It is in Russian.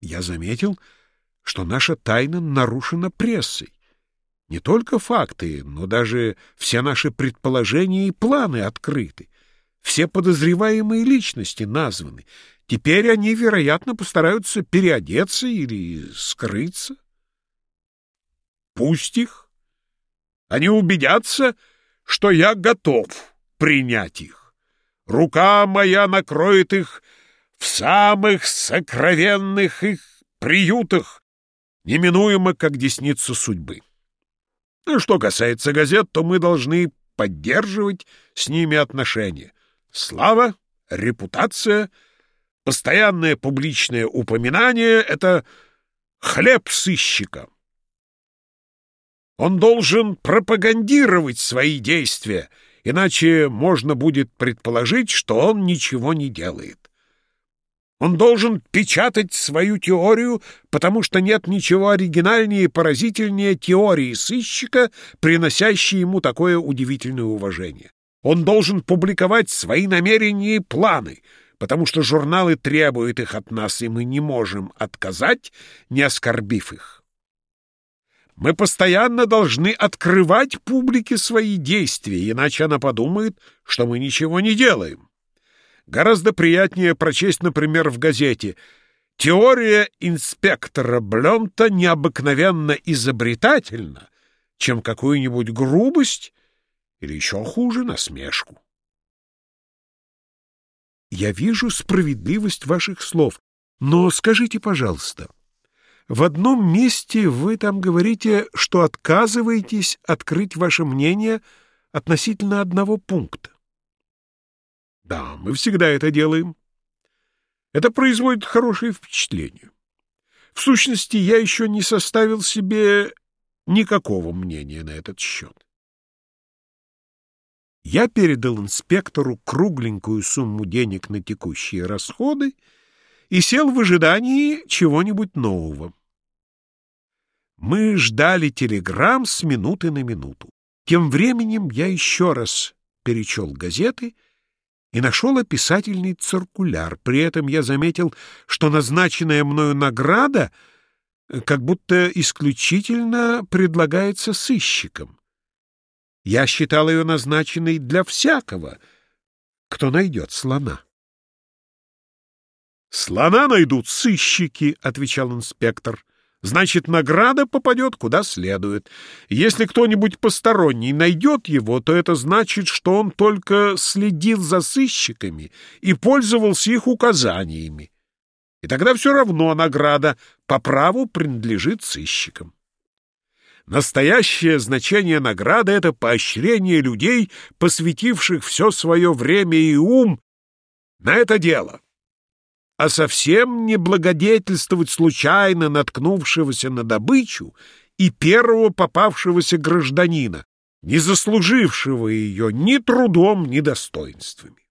Я заметил, что наша тайна нарушена прессой. Не только факты, но даже все наши предположения и планы открыты. Все подозреваемые личности названы. Теперь они, вероятно, постараются переодеться или скрыться. Пусть их. Они убедятся, что я готов принять их. Рука моя накроет их в самых сокровенных их приютах, неминуемо как десница судьбы. Ну, что касается газет, то мы должны поддерживать с ними отношения. Слава, репутация, постоянное публичное упоминание — это хлеб сыщика. Он должен пропагандировать свои действия, иначе можно будет предположить, что он ничего не делает. Он должен печатать свою теорию, потому что нет ничего оригинальнее и поразительнее теории сыщика, приносящей ему такое удивительное уважение. Он должен публиковать свои намерения и планы, потому что журналы требуют их от нас, и мы не можем отказать, не оскорбив их. Мы постоянно должны открывать публике свои действия, иначе она подумает, что мы ничего не делаем. Гораздо приятнее прочесть, например, в газете «Теория инспектора Блёнта необыкновенно изобретательна», чем какую-нибудь грубость или еще хуже насмешку. Я вижу справедливость ваших слов, но скажите, пожалуйста, в одном месте вы там говорите, что отказываетесь открыть ваше мнение относительно одного пункта. Да, мы всегда это делаем. Это производит хорошее впечатление. В сущности, я еще не составил себе никакого мнения на этот счет. Я передал инспектору кругленькую сумму денег на текущие расходы и сел в ожидании чего-нибудь нового. Мы ждали телеграмм с минуты на минуту. Тем временем я еще раз перечел газеты — и нашел описательный циркуляр. При этом я заметил, что назначенная мною награда э, как будто исключительно предлагается сыщикам. Я считал ее назначенной для всякого, кто найдет слона. «Слона найдут сыщики», — отвечал инспектор значит, награда попадет куда следует. Если кто-нибудь посторонний найдет его, то это значит, что он только следил за сыщиками и пользовался их указаниями. И тогда все равно награда по праву принадлежит сыщикам. Настоящее значение награды — это поощрение людей, посвятивших все свое время и ум на это дело а совсем не благодетельствовать случайно наткнувшегося на добычу и первого попавшегося гражданина, не заслужившего ее ни трудом, ни достоинствами.